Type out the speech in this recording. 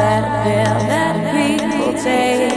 That pill that people take.